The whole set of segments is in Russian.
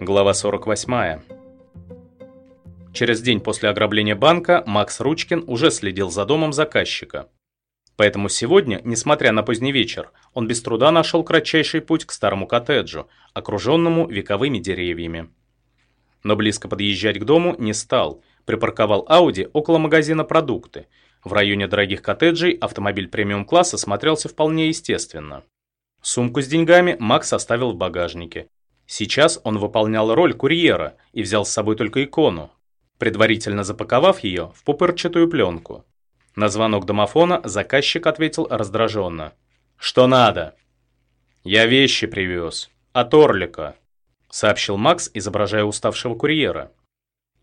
Глава 48. Через день после ограбления банка Макс Ручкин уже следил за домом заказчика. Поэтому сегодня, несмотря на поздний вечер, он без труда нашел кратчайший путь к старому коттеджу, окруженному вековыми деревьями. Но близко подъезжать к дому не стал, припарковал Ауди около магазина «Продукты». В районе дорогих коттеджей автомобиль премиум-класса смотрелся вполне естественно. Сумку с деньгами Макс оставил в багажнике. Сейчас он выполнял роль курьера и взял с собой только икону, предварительно запаковав ее в пупырчатую пленку. На звонок домофона заказчик ответил раздраженно. «Что надо?» «Я вещи привез. От Орлика», — сообщил Макс, изображая уставшего курьера.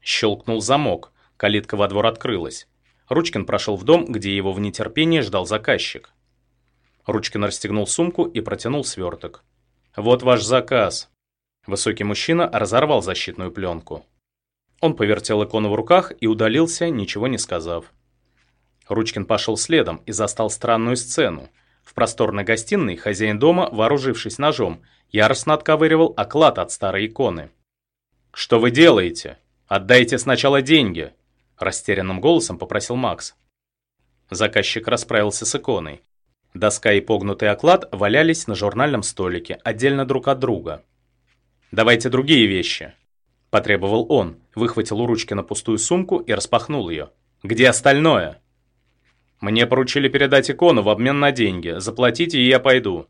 Щелкнул замок, калитка во двор открылась. Ручкин прошел в дом, где его в нетерпении ждал заказчик. Ручкин расстегнул сумку и протянул сверток. «Вот ваш заказ». Высокий мужчина разорвал защитную пленку. Он повертел икону в руках и удалился, ничего не сказав. Ручкин пошел следом и застал странную сцену. В просторной гостиной хозяин дома, вооружившись ножом, яростно отковыривал оклад от старой иконы. «Что вы делаете? Отдайте сначала деньги!» Растерянным голосом попросил Макс. Заказчик расправился с иконой. Доска и погнутый оклад валялись на журнальном столике, отдельно друг от друга. «Давайте другие вещи», – потребовал он, выхватил у Ручкина пустую сумку и распахнул ее. «Где остальное?» Мне поручили передать икону в обмен на деньги. Заплатите, и я пойду.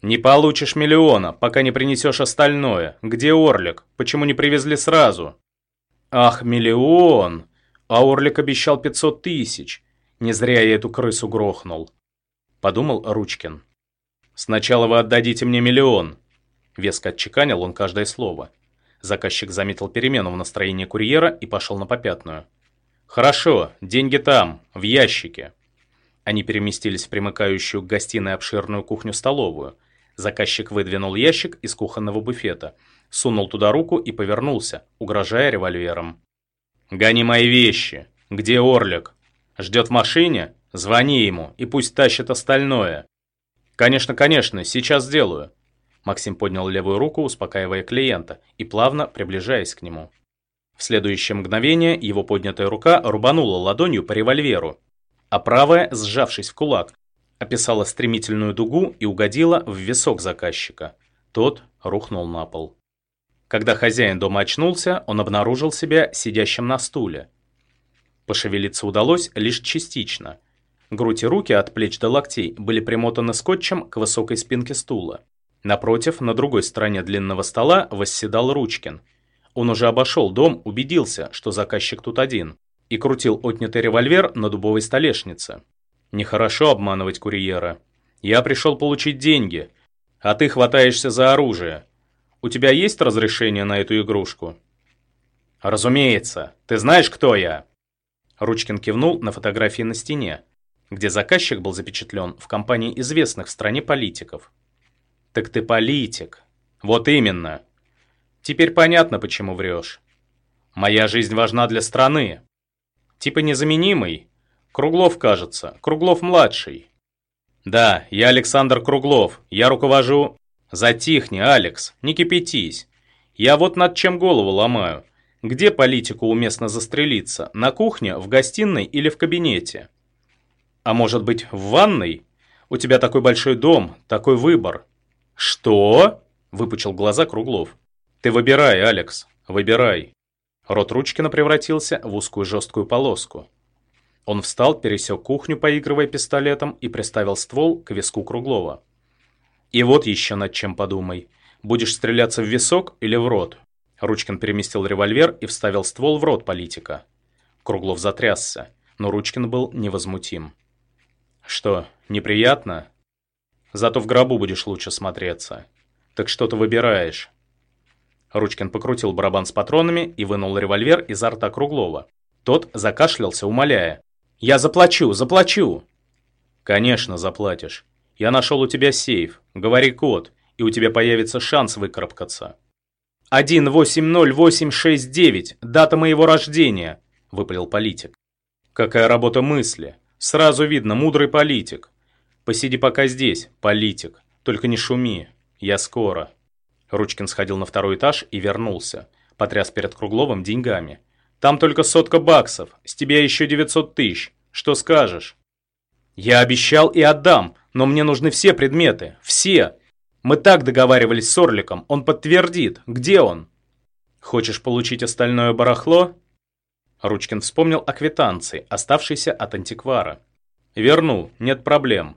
Не получишь миллиона, пока не принесешь остальное. Где Орлик? Почему не привезли сразу? Ах, миллион! А Орлик обещал 500 тысяч. Не зря я эту крысу грохнул. Подумал Ручкин. Сначала вы отдадите мне миллион. Веско отчеканил он каждое слово. Заказчик заметил перемену в настроении курьера и пошел на попятную. «Хорошо, деньги там, в ящике». Они переместились в примыкающую к гостиной обширную кухню-столовую. Заказчик выдвинул ящик из кухонного буфета, сунул туда руку и повернулся, угрожая револьвером. «Гони мои вещи! Где Орлик? Ждет в машине? Звони ему, и пусть тащит остальное!» «Конечно, конечно, сейчас сделаю!» Максим поднял левую руку, успокаивая клиента, и плавно приближаясь к нему. В следующее мгновение его поднятая рука рубанула ладонью по револьверу, а правая, сжавшись в кулак, описала стремительную дугу и угодила в висок заказчика. Тот рухнул на пол. Когда хозяин дома очнулся, он обнаружил себя сидящим на стуле. Пошевелиться удалось лишь частично. Грудь и руки от плеч до локтей были примотаны скотчем к высокой спинке стула. Напротив, на другой стороне длинного стола восседал Ручкин – он уже обошел дом, убедился, что заказчик тут один, и крутил отнятый револьвер на дубовой столешнице. Нехорошо обманывать курьера. Я пришел получить деньги, а ты хватаешься за оружие. У тебя есть разрешение на эту игрушку? Разумеется. Ты знаешь, кто я? Ручкин кивнул на фотографии на стене, где заказчик был запечатлен в компании известных в стране политиков. Так ты политик. Вот именно. Теперь понятно, почему врешь. Моя жизнь важна для страны. Типа незаменимый. Круглов, кажется. Круглов-младший. Да, я Александр Круглов. Я руковожу... Затихни, Алекс, не кипятись. Я вот над чем голову ломаю. Где политику уместно застрелиться? На кухне, в гостиной или в кабинете? А может быть, в ванной? У тебя такой большой дом, такой выбор. Что? Выпучил глаза Круглов. «Ты выбирай, Алекс, выбирай». Рот Ручкина превратился в узкую жесткую полоску. Он встал, пересек кухню, поигрывая пистолетом, и приставил ствол к виску Круглова. «И вот еще над чем подумай. Будешь стреляться в висок или в рот?» Ручкин переместил револьвер и вставил ствол в рот политика. Круглов затрясся, но Ручкин был невозмутим. «Что, неприятно? Зато в гробу будешь лучше смотреться. Так что ты выбираешь?» Ручкин покрутил барабан с патронами и вынул револьвер изо рта Круглова. Тот закашлялся, умоляя. «Я заплачу, заплачу!» «Конечно, заплатишь. Я нашел у тебя сейф. Говори код, и у тебя появится шанс выкарабкаться». «1800869, дата моего рождения», – выпалил политик. Какая работа мысли. Сразу видно, мудрый политик. Посиди пока здесь, политик. Только не шуми. Я скоро. Ручкин сходил на второй этаж и вернулся. Потряс перед Кругловым деньгами. Там только сотка баксов. С тебя еще 900 тысяч. Что скажешь? Я обещал и отдам, но мне нужны все предметы. Все. Мы так договаривались с Орликом. Он подтвердит. Где он? Хочешь получить остальное барахло? Ручкин вспомнил о квитанции, оставшейся от антиквара. «Верну, нет проблем.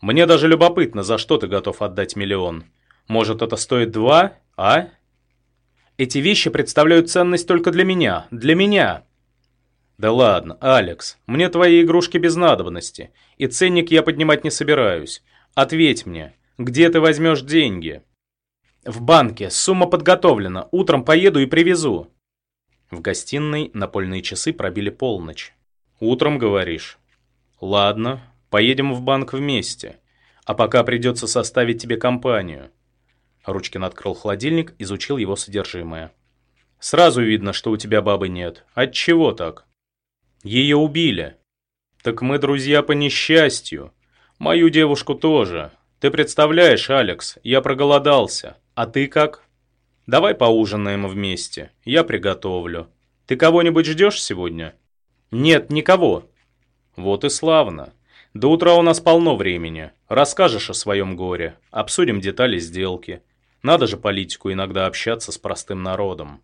Мне даже любопытно, за что ты готов отдать миллион. Может, это стоит два, а?» «Эти вещи представляют ценность только для меня, для меня!» «Да ладно, Алекс, мне твои игрушки без надобности, и ценник я поднимать не собираюсь. Ответь мне, где ты возьмешь деньги?» «В банке, сумма подготовлена, утром поеду и привезу». В гостиной напольные часы пробили полночь. «Утром, говоришь?» «Ладно, поедем в банк вместе. А пока придется составить тебе компанию». Ручкин открыл холодильник, изучил его содержимое. «Сразу видно, что у тебя бабы нет. Отчего так?» «Ее убили». «Так мы друзья по несчастью. Мою девушку тоже. Ты представляешь, Алекс, я проголодался. А ты как?» Давай поужинаем вместе, я приготовлю. Ты кого-нибудь ждешь сегодня? Нет, никого. Вот и славно. До утра у нас полно времени. Расскажешь о своем горе, обсудим детали сделки. Надо же политику иногда общаться с простым народом.